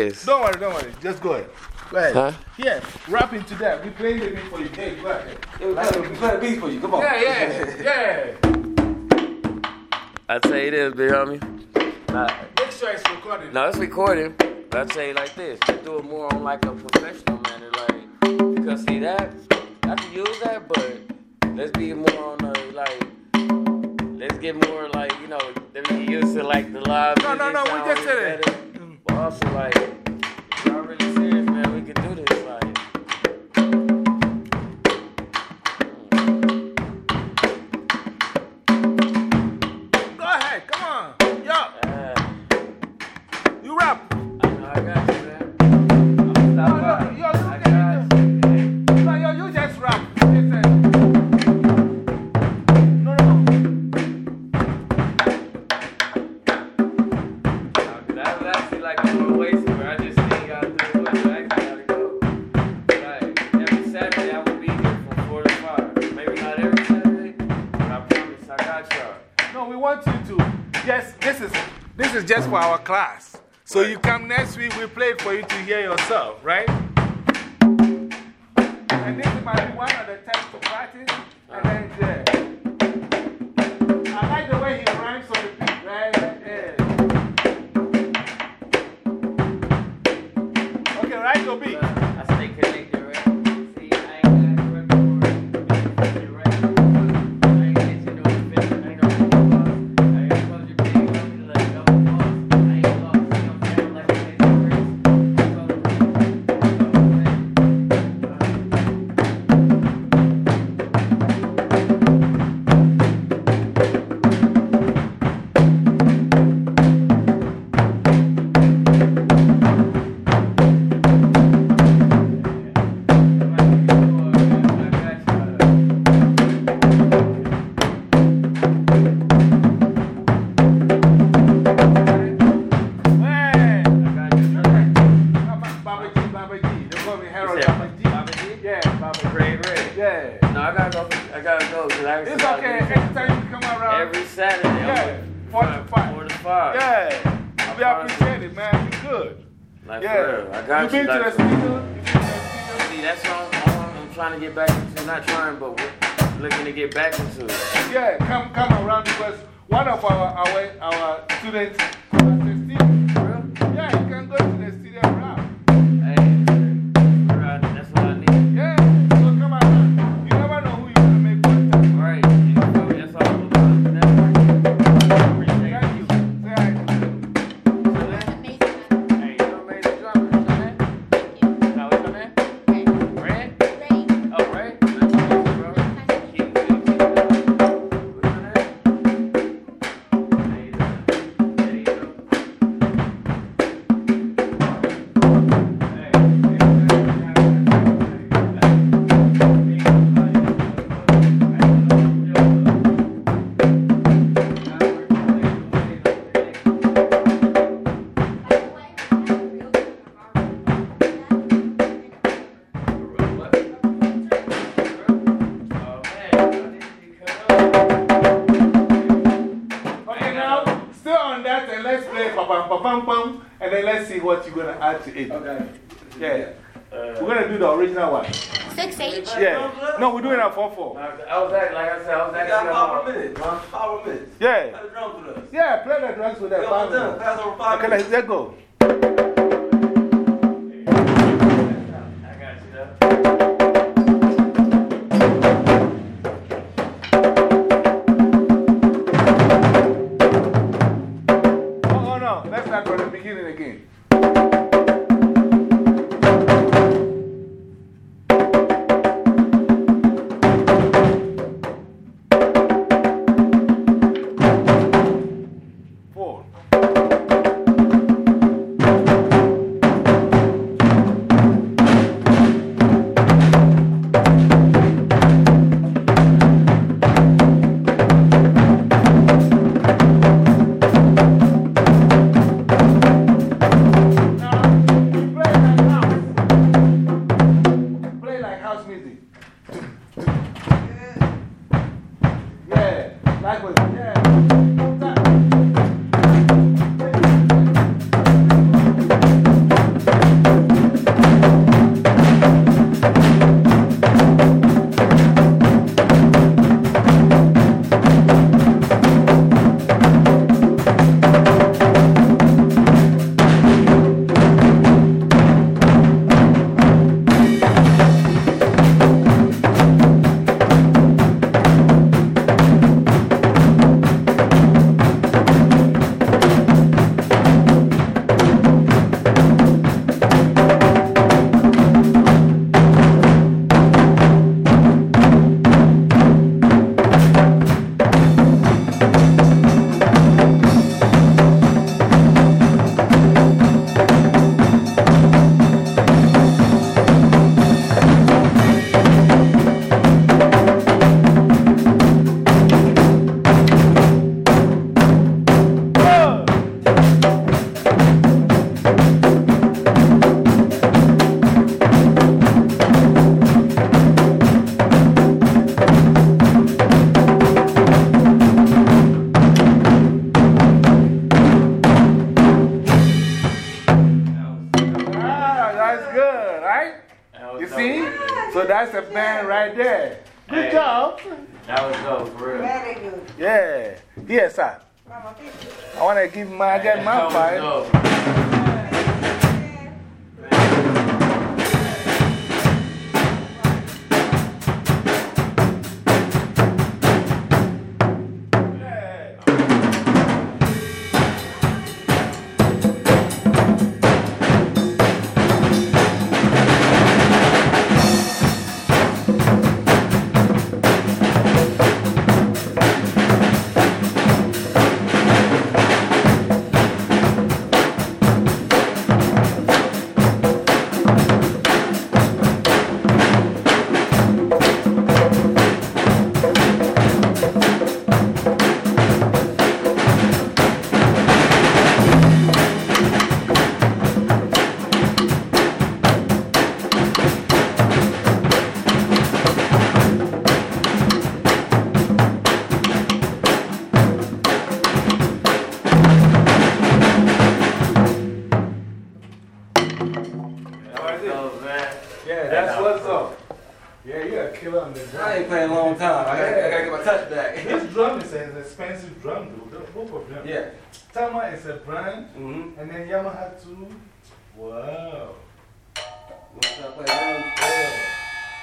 Yes. Don't worry, don't worry. Just go ahead. Go ahead. Huh? Yeah, wrap into that. We playing the beat for you. Hey, go ahead. We're playing the beat for you. Come on. Yeah, yeah, yeah. I tell you this, big homie. Make sure it's recording. No, it's recording. But I say you like this. Just do it more on like a professional manner. Like, because see that, I can use that, but let's be more on a like, let's get more like, you know, let me use it like the live. No, no, no, we just said it also like, y'all really serious, man, we can do this. Like, class. So you come next week, we play it for you to hear yourself, right? Jacob So that's a band right there. Good Hey. job. That was dope, for real. Very good. Yeah. Yes, sir. Mama, thank you. I want to give my, I get my That was five. Mm-hmm. and then Yamaha too. Wow. Play drums.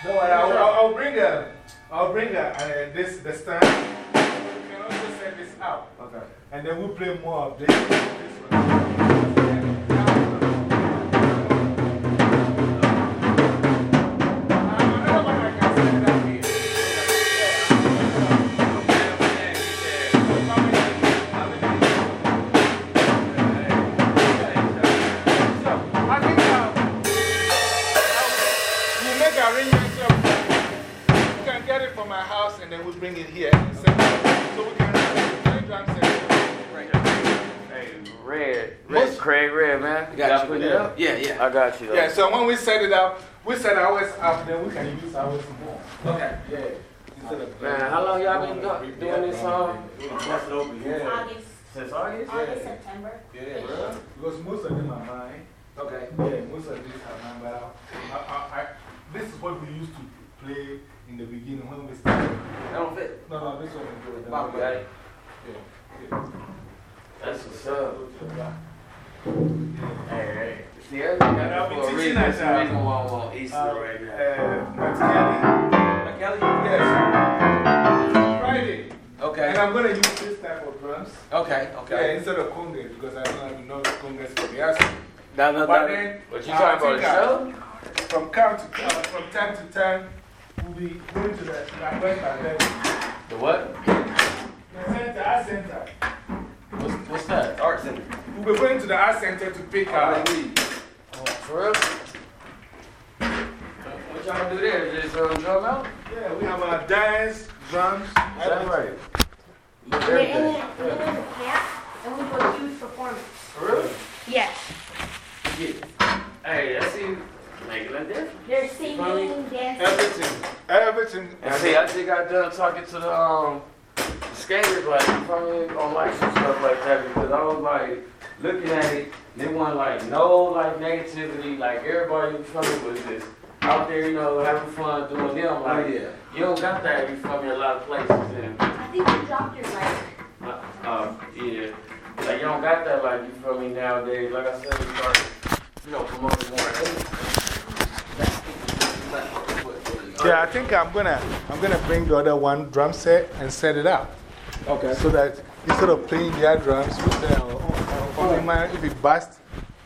No, I'll, I'll, I'll bring a, I'll bring a, uh, this, the stand. We can also set this up. Okay. And then we'll play more of this. this one. I got you. Though. Yeah, so when we set it up, we set ours up, then we can use ours more. Okay. Yeah. Man, how long y'all been doing this song? That's open. Yeah. August, Since August? August, September. Yeah, because most of them are mine. Okay. Yeah, most of these are mine, but I, I, I, this is what we used to play in the beginning when we started. That don't fit. No, no, this one is good. Wow, Yeah, Okay. yeah. That's what's up. Go to. Hey, hey. See, everything And I'll be teaching that That's the now. reason why I want Easter Uh, right now. Uh, Martinelli. Kelly? Yes. Friday. Okay. And I'm going to use this type of drums. Okay, okay. Yeah, instead of congas because I don't have enough congas for the acid. No, no, But no. then, What you I talking about, think the show? From, time to, uh, from time to time, we'll be going to the Lagos Academy. The what? The center, art center. What's, what's that? Art Center. We'll be going to the art center to pick Uh, our. For real? What y'all do there? Just uh, drum out? Yeah, we have our dance, drums. That's right. And then, and then, and then there's a camp, and we go huge performance. For real? Yes. Yeah. Hey, I see. Make it look different. They're singing, dancing. Everything. Everything. And see, I just got done talking to the um, skaters, like, you feel me, on like some stuff like that, because I was like, looking at it, they want like no like negativity, like everybody, you feel me, was just out there, you know, having fun doing them. Like, Oh, yeah. you don't got that, you feel me, a lot of places. And, I think you dropped your mic. uh, uh, yeah, like, you don't got that, like, you feel me, nowadays. Like I said, we start, you know, promoting more. Yeah, I think I'm gonna, I'm gonna bring the other one drum set and set it up. Okay. So that instead of playing their drums, oh, oh, man, if it busts,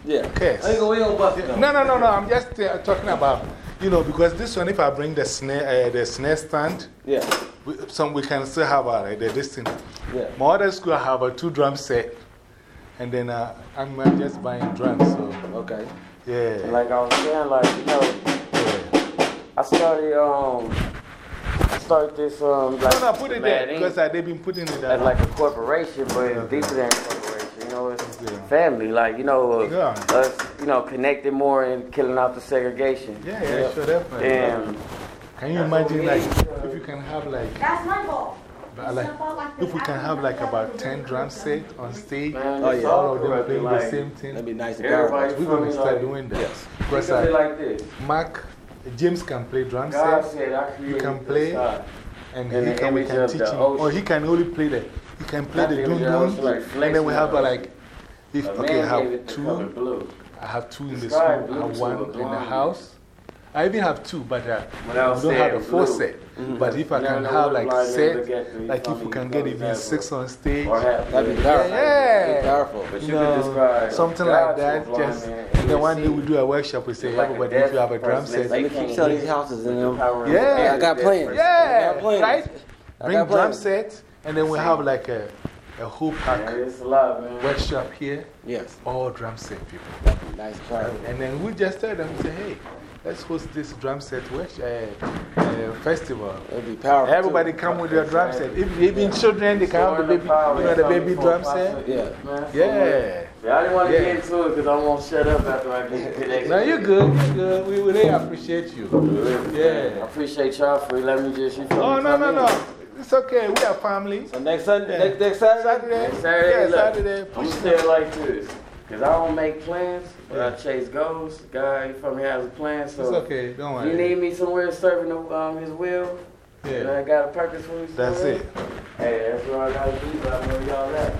Yeah. okay. I ain't we don't bust it. No, no, no, no. I'm just uh, talking about, you know, because this one, if I bring the snare, uh, the snare stand, Yeah. we, some, we can still have uh, the distance. Yeah. My other school, I have a two drum set, and then uh, I'm just buying drums. So, Okay. yeah. Like I was saying, like, you know, yeah. I started, um, I started this, um, like, No, no, put it there because uh, they've been putting it as there. like a corporation, but it's deeper than a corporation. You know, it's Yeah. family, like, you know, uh, Yeah. us, you know, connected more and killing out the segregation. Yeah, yeah, sure, definitely. And Can you imagine, like, need, uh, if you can have, like, That's my ball. Like, if we can have like about 10 drum sets on stage, Man, Oh, yeah. all all of them correct, playing the same thing. That'd be nice Everybody. We're going to start like- doing that. Yes. Because Think of uh, like this. Mark, James can play drums. God set said I created can play, and in he can, we can teach him. Or he can only play the, he can play the the dun image of the dun, like and then we have uh, on like, if, A okay, I have it the color two. I have two in the school, I have one in the house. I even have two, but uh, Without don't have the saying full blue. set. Mm-hmm. But if I can have like set, look at till he like if we can get even six on stage. Have That'd be blue. powerful. Yeah. That'd be powerful. But You you know, could describe something like that. Just, man, and then one day we do a workshop, we say, like everybody, if you have a drum set, they They keep selling these houses and them. Yeah. I got plans. yeah, I got plans. right? Bring drum set, and then we have like a, a whole pack it's a workshop here, Yes. all drum set people. Nice and. And then we just tell them, say, hey, let's host this drum set workshop, uh, uh, festival. That'd be powerful. Everybody come with your drum set. Even, even children, they can have the baby, you know, the baby drum set. Yeah. Man, so Yeah. Yeah, I didn't want to Yeah. get into it because I won't shut up after I get connected. No, you're good, you're good. We really appreciate you. I Yeah. appreciate y'all for letting me just. You Oh, me, no, no, in. no. It's okay. We are family. So next Sunday, Yeah. next, next Saturday? Saturday. Next Saturday, Yeah, look, Saturday. I'm Push gonna it. say it like this. Because I don't make plans, but I chase goals. God, you feel me, has a plan. So It's okay. Don't worry. you need me somewhere serving the, um, his will. And Yeah. I got a purpose for me. That's it. Hey, that's where I gotta be, but I know y'all at.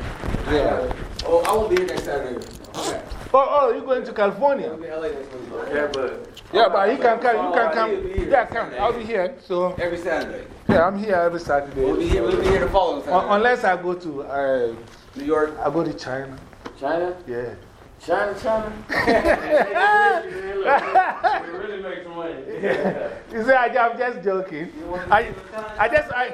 Yeah. Oh, I won't be here next Saturday. Okay. Oh, oh, you're going to California? I'll be in LA next week. Yeah, but. Yeah, but he can come. You can come. he'll be here Yeah, come. I'll be here. So, Every Saturday. yeah, I'm here every Saturday. We'll be here, we'll be here the following Un- Saturday. Unless I go to, uh, New York. I go to China. China? Yeah. China, China? we really make some money. You say, I, I'm just joking. I, I just, I,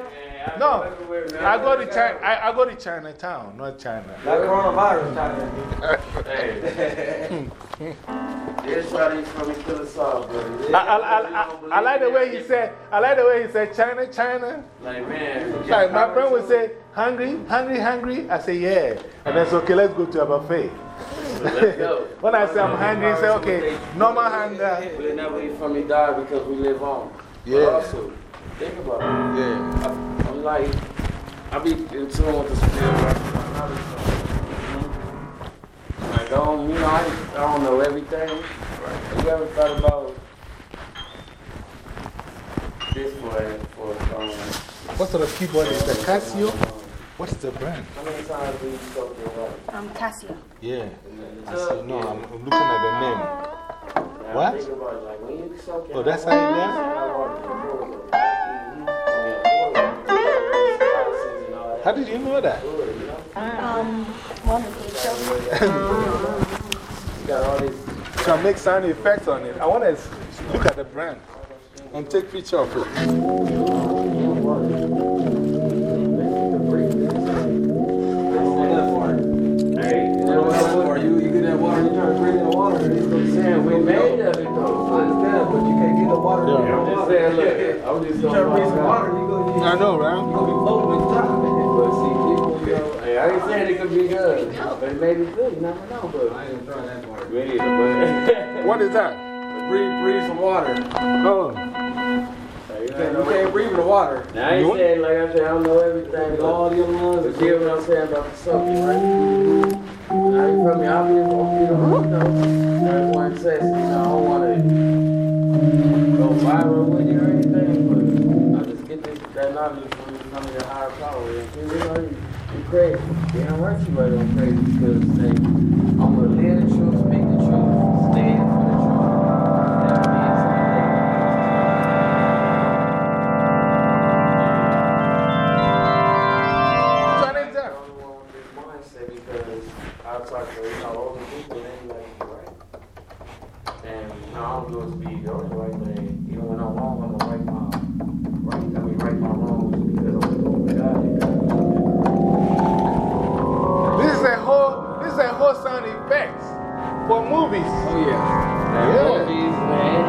no, I go to China, I, I go to Chinatown, not China. Not coronavirus, China. Hey. This try to for me kill us off, brother. I, I, I, I, I like the way he said, I like the way he said China, China. Like, man. Like my friend would say, hungry, hungry, hungry. I say, yeah. And then, so, okay, let's go to a buffet. Let's go. when I say I'm hungry, I say, okay, normal hunger. We'll never eat from me die because we live on. Yeah. But also, think about it. Yeah. I'm like, I be in tune with the spirit right Like, I don't, you know, I, I don't know everything. Have you ever thought about this for, for um, What sort of keyboard is that? Casio? What's the brand? How many times do you soak your wife? Um, Cassia. Yeah. I said, no, I'm, I'm looking at the name. Now, What? Think about it, like, when you soak your Oh, that's how you left? How did you know that? Um, one of the shows. You got all these. So I make sound effects on it. I want to look at the brand and take picture of it. Hey, you I'm you, you get that water, you try to bring in the water. saying? We made of it though. Understand, but you can't get the water. Yeah. I'm just saying, look, I'm just You try to bring some water, you go, I know, you right? gonna be floating with top. I ain't saying it could be good, but it may be good, you never know, but. I ain't trying that part. We need it, What is that? Breathe, breathe some water. Oh, but. You can't, you can't breathe in the water. Now, I ain't saying, like I said, I don't know everything, With but all the other ones. But you know what I'm saying about the subject, right? Now, you feel me? I'll be, I'll be, you know, there's one says, you know, I don't want to go viral with you or anything, but I just get this, that knowledge from some of your higher power. And, you know, you, you crazy. Damn right you right on crazy because, hey, I'm going to live the truth, speak the truth, stand for the truth. Never be intimidated. turn it down. mindset because I talk to you know older people and they like you right. And you know, I don't do it to be the only right thing. Even when I'm wrong, I'm gonna right my right. I whole, this is a whole sound effects for movies. Oh, yeah. Yeah. movies, man.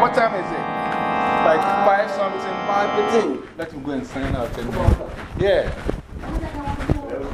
What time is it? Like five something? 515. Let me go and sign out. And, yeah. It was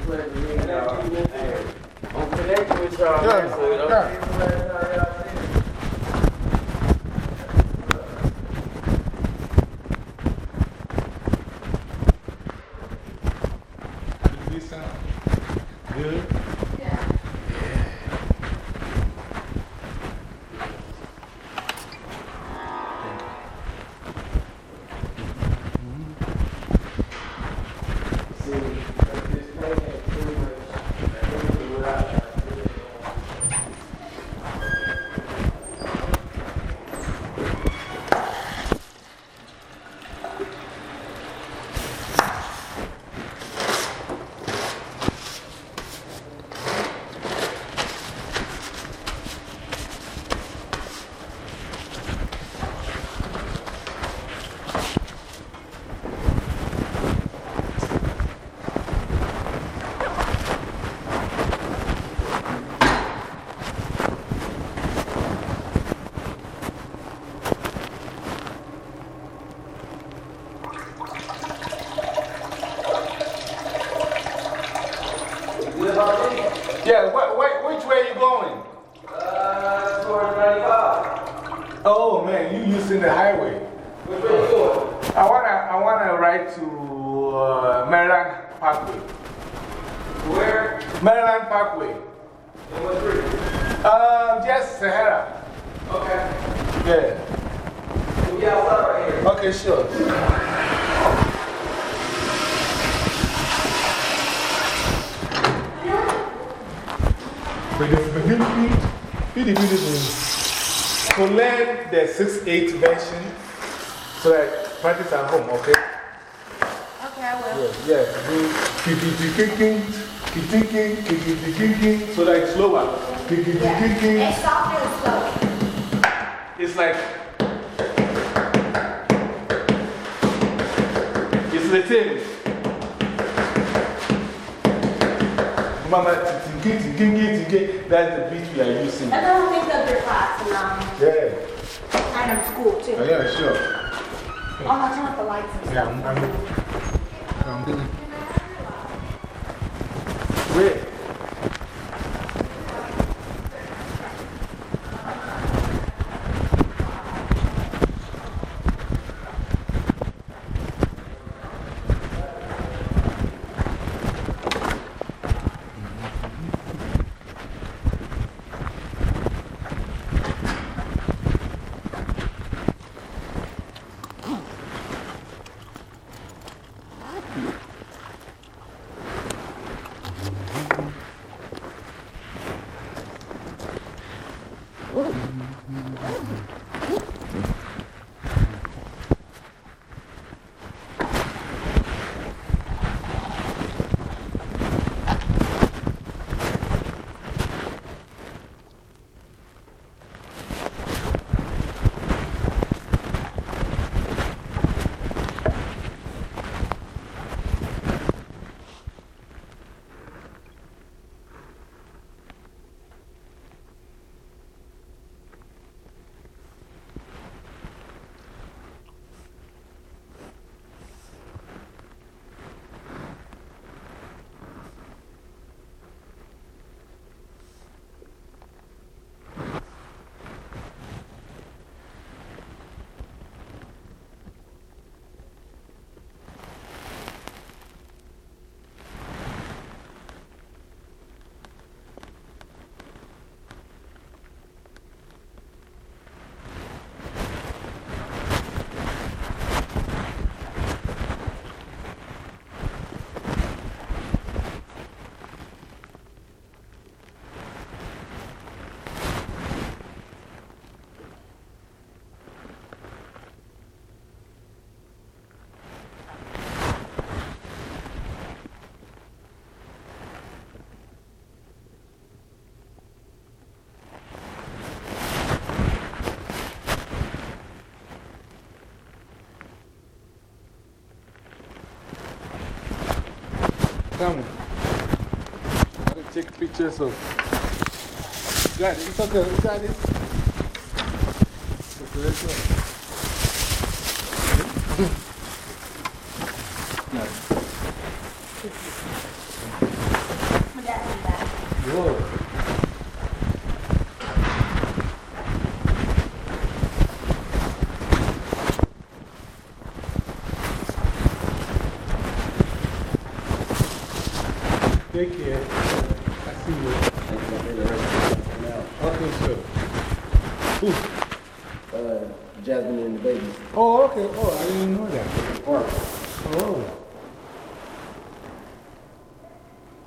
practice at home, okay? Okay, I will. Yeah, yeah. Do kiki-kiki-king, kiki-kiki, kiki-kiki-king, so that it's slower. Kiki-kiki-king. It's soft and slow. It's like, it's the same. Mama, tinky, that's the beat we are using. And then we'll think of your class and um, Yeah, kind of school too. Oh, yeah, sure. Oh, I'll turn off the lights Yeah. I'm, I'm, I'm doing. Come. Gotta take pictures of. It. It's okay. We got it. Okay, let's go. My dad's in the back. Whoa. Take care. I see you. Who? Uh, Jasmine and the baby. Oh, okay. Oh, I didn't know that. Or, Oh.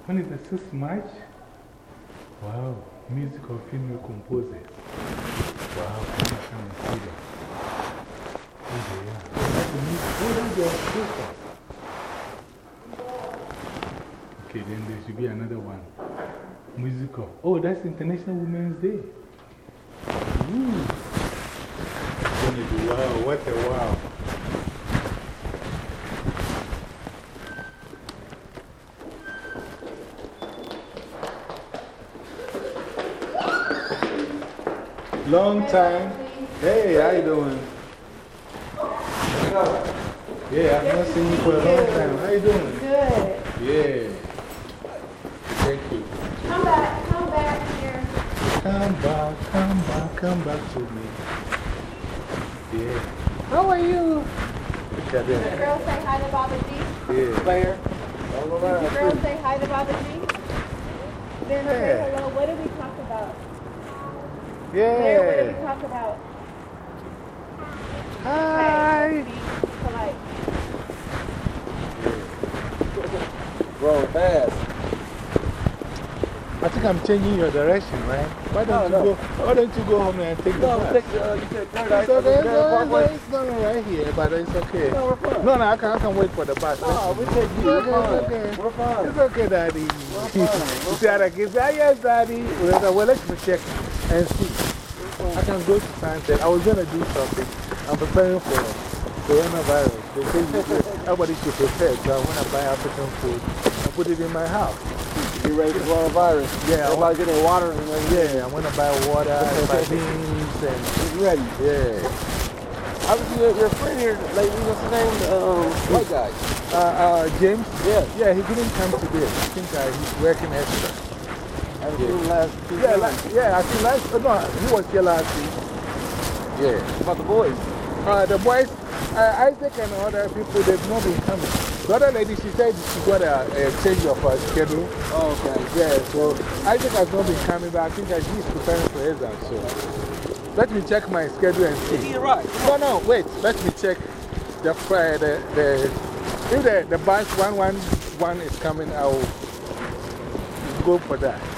When is the 6th March? Wow. Music of female composers. Wow. Can you come and see that? Oh. Oh, that's the music. Oh, that's your sister. Okay, then there should be another one. Musical. Oh, that's International Women's Day. Ooh. Wow, what a wow. Long time. Hey, how you doing? Yeah, I've not seen you for a long time. How you doing? Good. Yeah. Thank you. Come back, come back here. Come back, come back, come back to me. Yeah. How are you? Look at them. Girl, say hi to Baba G. Yeah. Player. All around. Girl, say hi to Baba G. Then Yeah. say hello. What did we talk about? Yeah. There, what did we talk about? Hi. Okay, be polite. Growing fast. I think I'm changing your direction, right? Why don't, No, you, no. Go, why don't you go home and take the No, bus? take the, uh, you It's Paradise. okay, it's, Grand no, it's not right here, but it's okay. No, we're fine. No, no, I can, I can wait for the bus. No, we take you. We're okay, fine. okay. We're fine. It's okay, Daddy. fine, You we're see, other kids say, yes, Daddy. Well, well, let me check and see. I can go to Sunset. I was going to do something. I'm preparing for coronavirus. They say everybody should prepare. So I want to buy African food and put it in my house. You ready for coronavirus? Yeah, I Everybody getting water and everything. Yeah, I want to buy water, buy beans, and Get ready. yeah. I was your, your friend here lately. What's his name? Um, white guy. Uh, uh, James? Yeah. Yeah, he didn't come today. I think uh, he's working extra. I haven't seen last Yeah, like, yeah, I think last, oh, no, he was here last week. Yeah. About the boys. Uh, the boys, uh, Isaac and other people, they've not been coming. The other lady, she said she got a, a change of her schedule. Oh, okay. Yeah, so Isaac has not been coming, but I think that he's preparing for exam. So let me check my schedule and see. He right. No, no, wait. Let me check the, uh, the, the, if the, the bus 111 is coming, I'll go for that.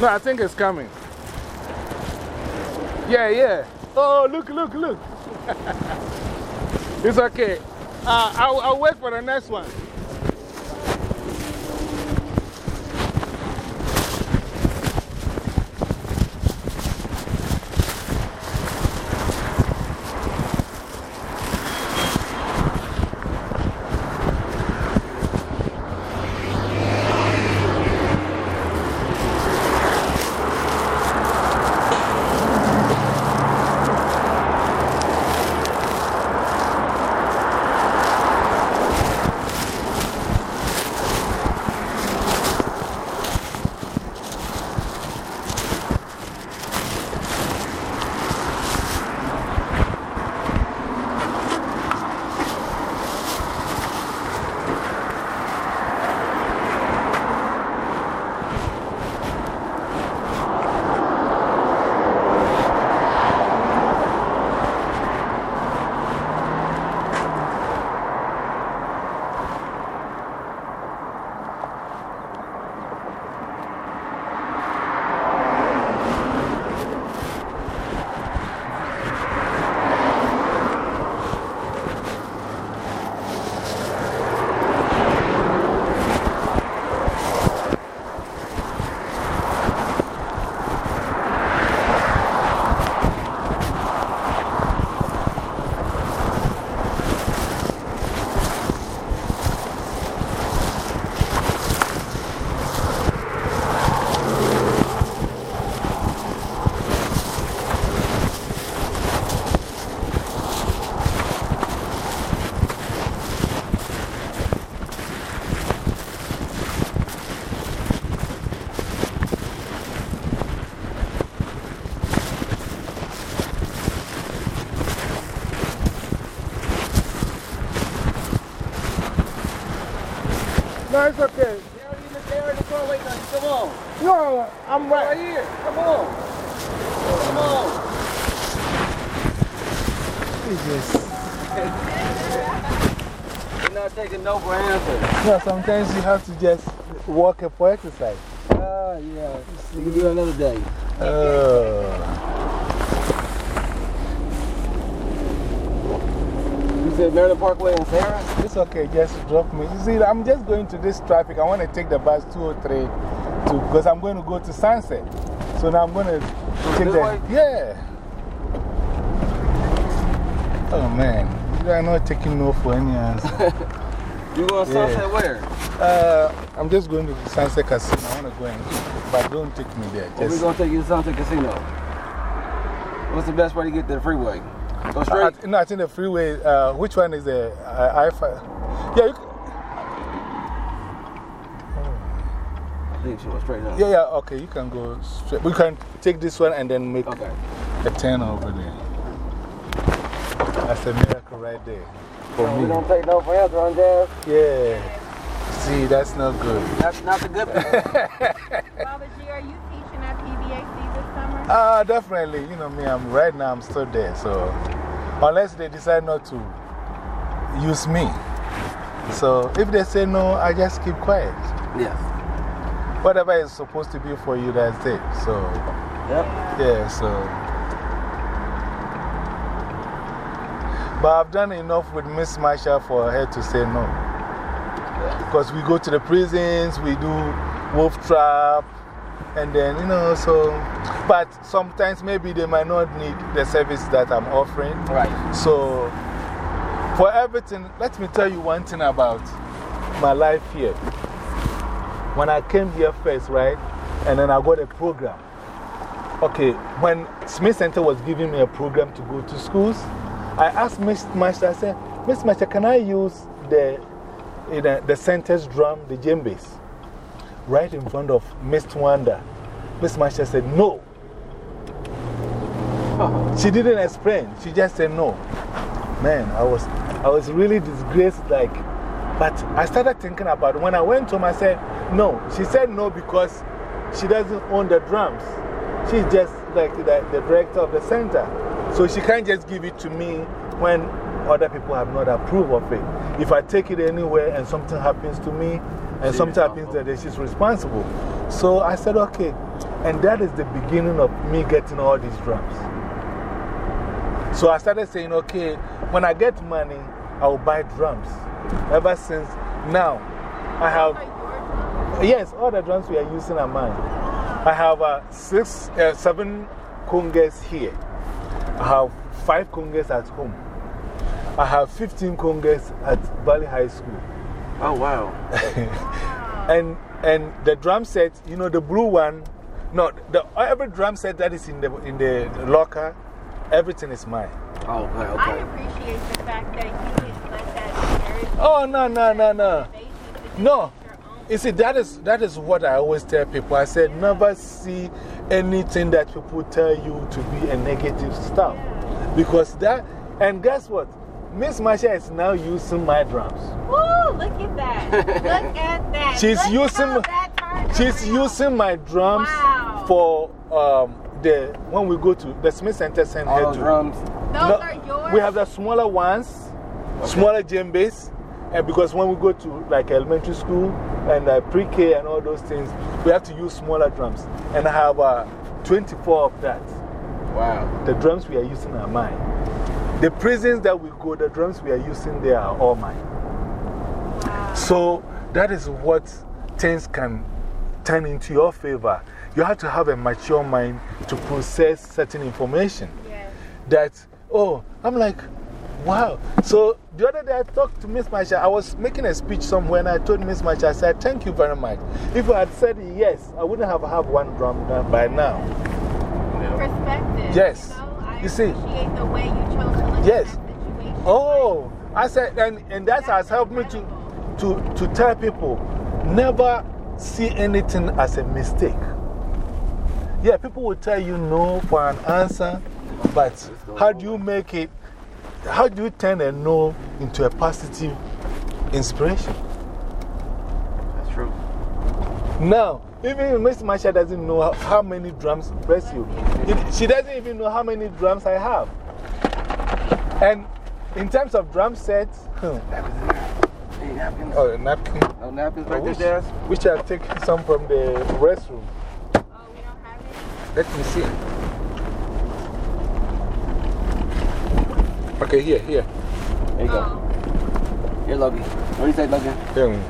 No, I think it's coming. Yeah, yeah. Oh, look, look, look. it's okay. Uh, I'll, I'll wait for the next one. It's okay. They already in the, they already in the car waiting on you. Come on. No, I'm Right right. here. Come on. Come on. Jesus. You're not taking no for an answer. No, sometimes you have to just walk up for exercise. Ah, yeah. You can do it another day. Uh, You Maryland Parkway in Sahara? it's okay, just drop me. You see, I'm just going to this traffic. I want to take the bus 203 to, because I'm going to go to Sunset. So now I'm going to take the. Yeah. Oh man, you are not taking no for any answer. You going to Yeah. Sunset where? uh, I'm just going to the Sunset Casino. I want to go in, but don't take me there. We're going to take you to Sunset Casino? What's the best way to get to the freeway? Go I, no, I think the freeway, uh, which one is the uh, I 5? Yeah, you, c- I think she was straight up. yeah, yeah, okay, you can go straight. We can take this one and then make Okay. a turn over there. That's a miracle right there. For No, we me. don't take no for answer on Jazz. Yeah. See, that's not good. That's not the good people. Baba G, are you Ah, definitely. You know me, I'm right now, I'm still there. So, unless they decide not to use me. So, if they say no, I just keep quiet. yes. Whatever is supposed to be for you, that's it. So, Yep. yeah, so. But I've done enough with Miss Marsha for her to say no. Because we go to the prisons, we do wolf trap, and then, you know, so. But sometimes maybe they might not need the service that I'm offering. Right. So, for everything, let me tell you one thing about my life here. When I came here first, right, and then I got a program. Okay, when Smith Center was giving me a program to go to schools, I asked Miss Master, I said, Miss Master, can I use the, you know, the center's drum, the djembes, right in front of Miss Twanda? Miss Master said, no. She didn't explain, she just said no. Man, I was, I was really disgraced. Like, but I started thinking about it. When I went home, I said, no. She said no because she doesn't own the drums. She's just like the, the director of the center. So she can't just give it to me when other people have not approved of it. If I take it anywhere and something happens to me and sometimes there, she's responsible. So I said, okay. And that is the beginning of me getting all these drums. So I started saying, okay, when I get money, I will buy drums. Ever since now, I have, yes, all the drums we are using are mine. I have uh, six, uh, seven congas here. I have five congas at home. I have 15 congas at Valley High School. Oh, wow. and, and the drum set, you know, the blue one, no, the, every drum set that is in the, in the locker, everything is mine. Oh, okay, I okay. appreciate the fact that you didn't let that. Oh, no, no, no, no. No. do your own You see, that is, that is what I always tell people. I said, never see anything that people tell you to be a negative stuff. Because that, and guess what? Miss Marsha is now using my drums. Woo, look at that. look at that. She's Look using how my- that She's around. using my drums Wow. for um, the, when we go to the Smith Center, send All her to. drums. Those No, are yours. We have the smaller ones, smaller djembes. And because when we go to like elementary school and uh, pre K and all those things, we have to use smaller drums. And I have uh, 24 of that. Wow. The drums we are using are mine. The prisons that we go, the drums we are using there are all mine. So that is what things can turn into your favor. You have to have a mature mind to process certain information Yes. that, oh, I'm like, wow. So the other day I talked to Miss Masha. I was making a speech somewhere and I told Miss Masha, I said, thank you very much. If I had said yes, I wouldn't have had one drum done by now. Perspective. Yes. You, know, I You see. appreciate the way you chose Yes. at that situation. Oh, I said, and, and that has helped me to, to, to tell people never see anything as a mistake. Yeah, people will tell you no for an answer, but how do you make it? How do you turn a no into a positive inspiration? That's true. Now, even Miss Masha doesn't know how, how many drums, bless you. It- she doesn't even know how many drums I have. And in terms of drum sets, hmm, Hey, napkins. oh, napkin. No napkins I right there, wish, Jazz? wish I'd taken some from the restroom. Oh, we don't have it? Let me see. Okay, here, here. There you go. Oh. Here, Logan. What do you say, Logan? Um,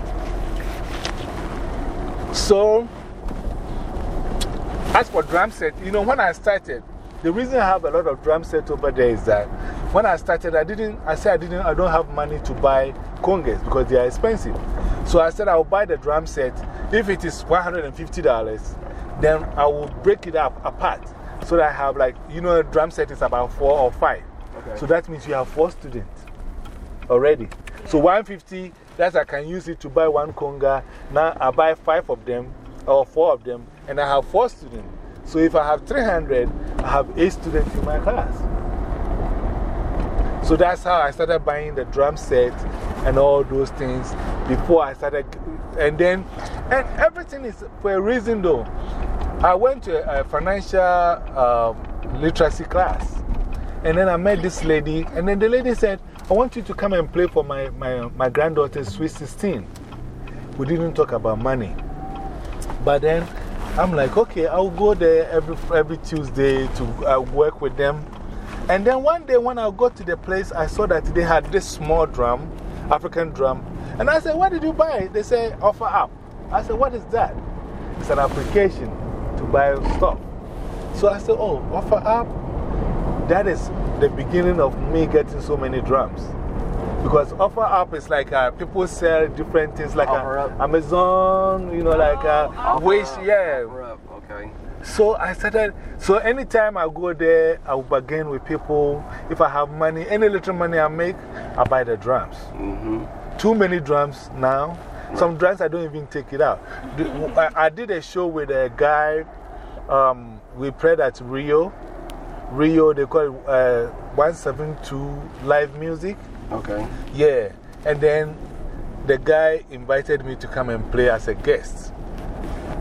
so, as for drum set, you know, when I started, the reason I have a lot of drum set over there is that when I started, I didn't, I said I didn't, I don't have money to buy congas because they are expensive. So I said I'll buy the drum set. If it is $150, then I will break it up apart. So that I have like, you know, a drum set is about four or five. Okay. So that means you have four students already. So 150, that's I can use it to buy one conga. Now I buy five of them or four of them, and I have four students. So if I have 300, I have eight students in my class. So that's how I started buying the drum set and all those things before I started. And then, and everything is for a reason though. I went to a financial um, literacy class. And then I met this lady, and then the lady said, I want you to come and play for my, my, my granddaughter's Sweet 16. We didn't talk about money. But then I'm like, okay, I'll go there every, every Tuesday to uh, work with them. And then one day when I got to the place, I saw that they had this small drum, African drum. And I said, What did you buy? They say, Offer up. I said, What is that? It's an application to buy stuff. So I said, Oh, offer up? That is the beginning of me getting so many drums. Because offer up is like uh, people sell different things like uh. Amazon, you know, like uh, Wish, yeah. Okay. So I started, so anytime I go there, I will bargain with people. If I have money, any little money I make, I buy the drums. Mm-hmm. Too many drums now. Some drums I don't even take it out. I, I did a show with a guy, um, we played at Rio. Rio, they call it uh, 172 Live Music. Okay. Yeah. And then the guy invited me to come and play as a guest.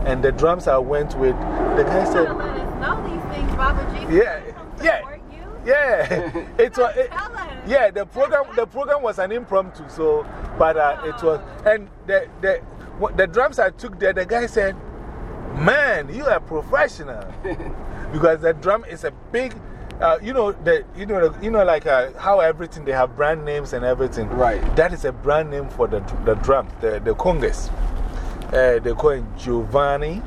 And the drums I went with, the guy said, let us know these things, Baba G. Yeah, yeah. support you. Yeah, it was. It, yeah, the program, the program was an impromptu, so, but uh, it was, and the, the, the drums I took there, the guy said, Man, you are a professional. because the drum is a big, uh, you know, the, you know, you know like uh, how everything, they have brand names and everything. Right. That is a brand name for the, the drum, the, the congas. Uh, they call him Giovanni.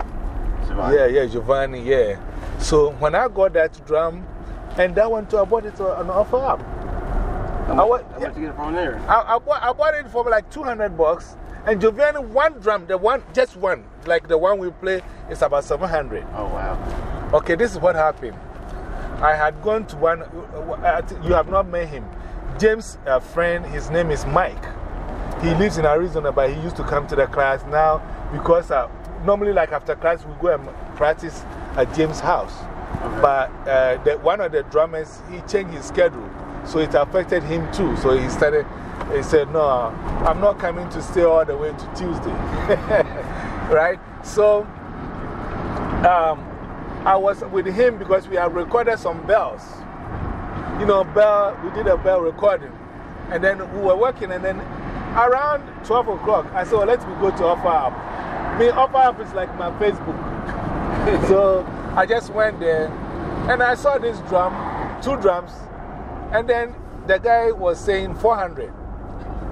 Survive. Yeah, yeah, Giovanni, yeah. So when I got that drum, and that one too, I bought it on offer up. How I much, wa- how yeah. much you get it from there? I, I, bought, I bought it for like 200 bucks. And Giovanni, one drum, the one, just one, like the one we play, is about 700. Oh, wow. Okay, this is what happened. I had gone to one, uh, you have not met him. James, friend, his name is Mike. He lives in Arizona, but he used to come to the class now because uh, normally, like after class, we go and practice at James' house. But uh, the, one of the drummers, he changed his schedule. So it affected him too. So he started, he said, No, I'm not coming to stay all the way to Tuesday. right? So um, I was with him because we had recorded some bells. You know, bell, we did a bell recording. And then we were working, and then around 12 o'clock, I said, well, let me go to Offer Up. Me, Offer Up is like my Facebook. so I just went there, and I saw this drum, two drums, and then the guy was saying 400.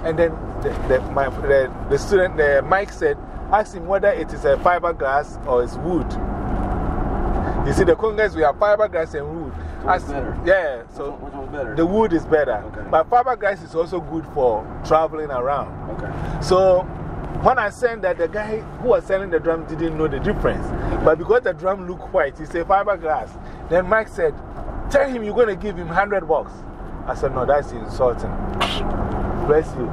And then the, the, my, the, the student, the Mike said, ask him whether it is a fiberglass or it's wood. You see, the congas, we have fiberglass and wood. Which better? Yeah, so which one's better? the wood is better. Okay. But fiberglass is also good for traveling around. Okay. So when I sent that, the guy who was selling the drum didn't know the difference. But because the drum looked white, he said fiberglass. Then Mike said, Tell him you're going to give him 100 bucks. I said, No, that's insulting. Bless you.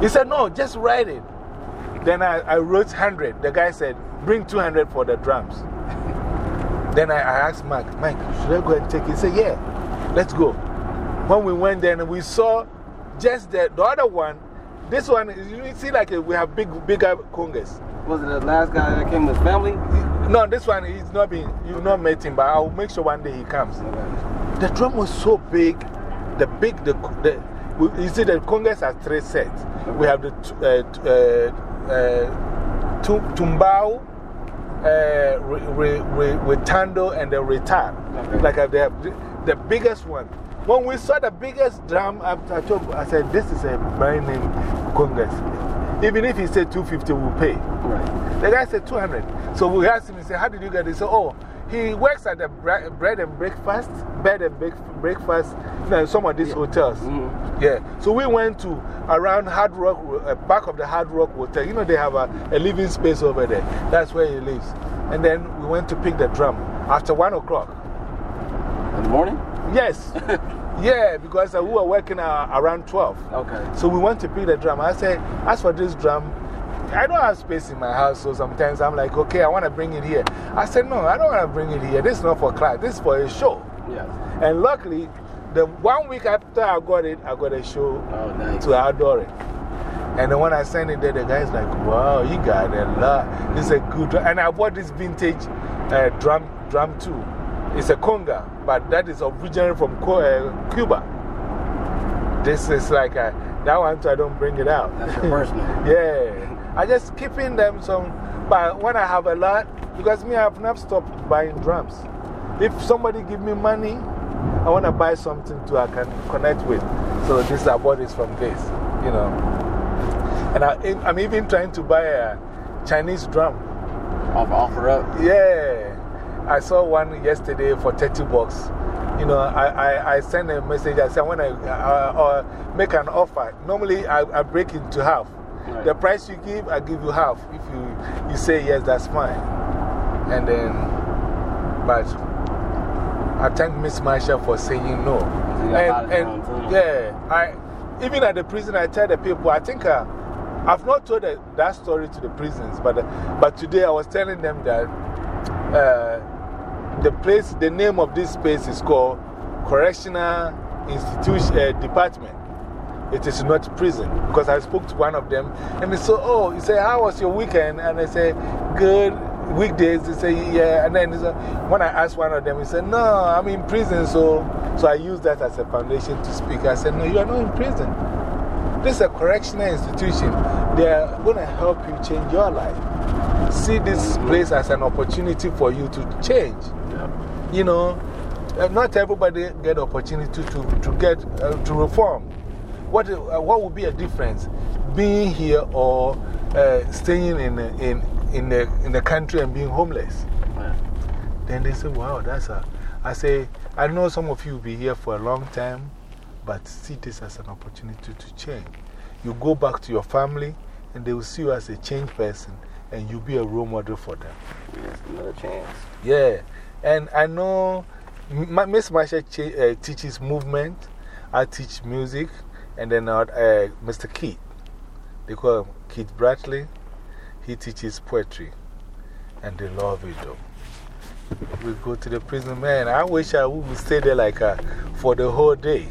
He said, No, just write it. Then I, I wrote 100. The guy said, Bring 200 for the drums. Then I, I asked Mike, Mike, should I go and take it? He said, Yeah, let's go. When we went there and we saw just the, the other one, this one, you see, like we have big, bigger congas. Was it the last guy that came with his family? No, this one, he's not been, you've not met him, but I'll make sure one day he comes. The drum was so big, the big, the, the, we- you see, the congas are three sets. We have the uh, uh, uh, tu- tumbao, uh, re, re, re, retando, and the. Okay. Like uh, the, the biggest one. When we saw the biggest drum, I, I, told, I said, This is a brand name congas. Even if he said 250, we'll pay. Right. The guy said 200. So we asked him, he said, How did you get it? He said, Oh, he works at the bre bread and breakfast, bed and break breakfast, know, some of these hotels. -hmm. Yeah. So we went to around Hard Rock, uh, back of the Hard Rock Hotel. You know, they have a, a living space over there. That's where he lives. And then we went to pick the drum after one o'clock. In the morning? Yes. yeah, because uh, we were working uh, around 12. Okay. So we went to pick the drum. I said, as for this drum, I don't have space in my house, so sometimes I'm like, okay, I want to bring it here. I said, no, I don't want to bring it here. This is not for class, this is for a show. Yes. And luckily, the one week after I got it, I got a show Oh, nice. to outdoor it. And then when I sent it there, the guy's like, wow, you got a lot. This is a good drum. And I bought this vintage uh, drum, drum too. It's a conga, but that is originally from uh, Cuba. This is like a, that one, too, I don't bring it out. That's your personal. yeah. I just keeping them some, but when I have a lot, because me, I've not stopped buying drums. If somebody give me money, I want to buy something to I can connect with. So this, I bought this from this, you know. And I, I'm even trying to buy a Chinese drum. Offer, offer up. Yeah. I saw one yesterday for 30 bucks. You know, I, I, I send a message. I say, I want to uh, uh, make an offer. Normally, I, I break it into half. Right. The price you give, I give you half. If you, you say yes, that's fine. And then, but I thank Miss Marsha for saying no. So you got a lot of And, and yeah, I, even at the prison, I tell the people, I think uh, I've not told the, that story to the prisons, but, uh, but today I was telling them that uh, the place, the name of this space is called Correctional Institution uh, Department. It is not prison. Because I spoke to one of them and they said, Oh, he said, How was your weekend? And I said, Good. Weekdays, they say, Yeah. And then said, when I asked one of them, he said, No, I'm in prison. So, so I used that as a foundation to speak. I said, No, you are not in prison. This is a correctional institution. They are going to help you change your life. See this place as an opportunity for you to change. You know, not everybody get opportunity to, to get uh, to reform. What, uh, what would be a difference? Being here or uh, staying in, in, in, the, in the country and being homeless? Yeah. Then they say, wow, that's a. I say, I know some of you will be here for a long time, but see this as an opportunity to change. You go back to your family, and they will see you as a changed person, and you'll be a role model for them. Yes, another chance. Yeah. And I know Miss Marsha uh, teaches movement, I teach music, and then uh, uh, Mr. Keith, they call him Keith Bradley, he teaches poetry, and they love it though. We go to the prison, man. I wish I would stay there like uh, for the whole day.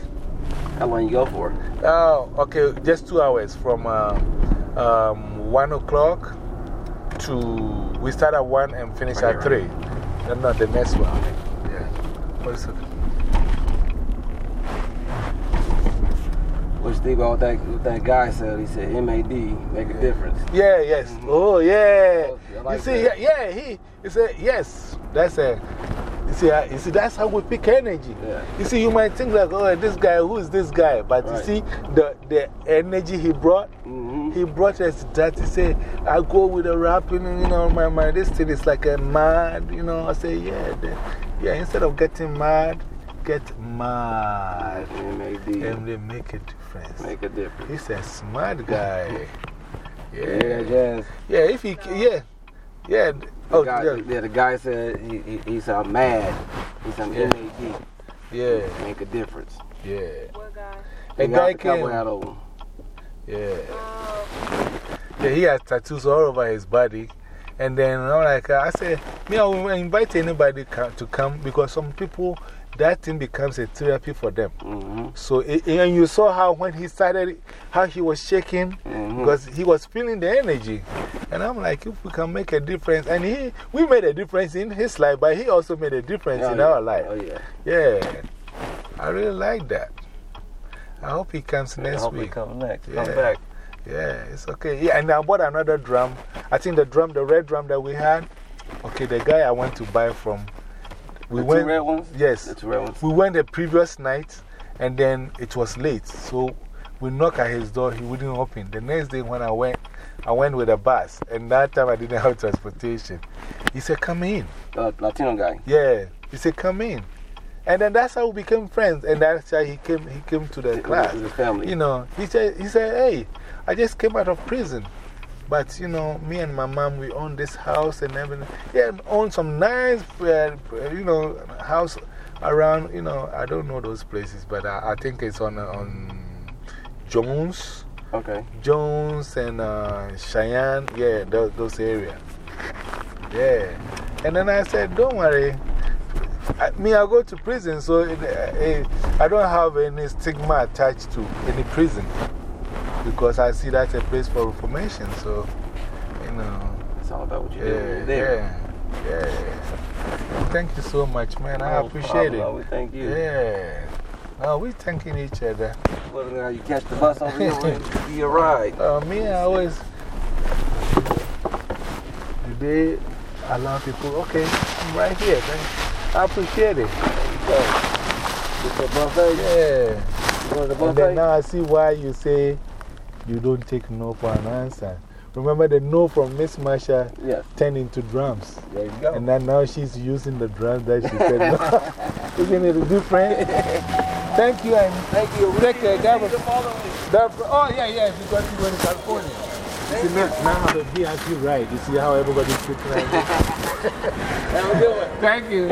How long you go for? Oh, okay, just two hours from uh, um, one o'clock to we start at one and finish Right, at three. No, no, the next one. Yeah. What's it? Think about what that, what that guy said? He said MAD, make a difference. Yeah, yes. Oh, yeah. You see, that. yeah, yeah, he, he said, yes. That's a. You see, you see, that's how we pick energy. Yeah. You see, you might think like, oh, this guy, who is this guy? But Right. you see, the, the energy he brought, -hmm. he brought us that. He said, I go with the rapping, you know, my, my, this thing is like a mad, you know. I say, yeah, the, yeah, instead of getting mad, get mad. MAD, And they make a difference. make a difference. He's a smart guy. Yeah, Yeah. jazz. Yeah, if he, yeah. Yeah. The Oh, guy, yeah. yeah, the guy said he, he, he said, I'm mad. He's said, Yeah. MAD, Yeah. make a difference. Yeah. What guy? A guy the cowboy came. hat. Yeah. Oh, Yeah, he has tattoos all over his body. And then I'm like, I said, me, I will invite anybody to come because some people, that thing becomes a therapy for them. -hmm. So, and you saw how when he started, how he was shaking -hmm. because he was feeling the energy. And I'm like, if we can make a difference, and he, we made a difference in his life, but he also made a difference Oh, in yeah. our life. Oh, yeah. Yeah. I really like that. I hope he comes next Hopefully week. come next. Yeah. Come back. Yeah, it's okay. Yeah, and I bought another drum. I think the drum, the red drum that we had, okay, the guy I went to buy from. We the went, two red ones? Yes. The two ones. We went the previous night and then it was late. So we knocked at his door, he wouldn't open. The next day when I went, I went with a bus and that time I didn't have transportation. He said, Come in. The Latino guy. Yeah. He said, Come in. And then that's how we became friends. And that's how he came, he came to the class. His family. You know, he said, he said, Hey, I just came out of prison. But, you know, me and my mom, we own this house and everything. Yeah, own some nice, uh, you know, house around, you know, I don't know those places, but I, I think it's on, on Jones, Okay. Jones and uh, Cheyenne, yeah, those, those areas. Yeah. And then I said, don't worry. I, me, I go to prison, so it, eh, I don't have any stigma attached to any prison because I see that's a place for reformation. So, you know, It's all about what you're yeah, doing there. yeah, yeah. Thank you so much, man. I appreciate problem. it. We thank you. Yeah. No, we thanking each other. Well, now you catch the bus over here, we'll you a ride. Uh, me, I always. Do they allow people? Okay, I'm right here. Thank, I appreciate it. It's a buffet. Yeah. You want the And then now I see why you say you don't take no for an answer. Remember the no from Miss Marsha Yes. turned into drums. There you go. And then now she's using the drums that she said no. Isn't it different? Thank you and Thank you. Take care, God you bless. tomorrow. that, oh, yeah, yeah, because you went to California. See, now, now he has you right. You see how everybody's sitting like this? Have a good one. Thank you.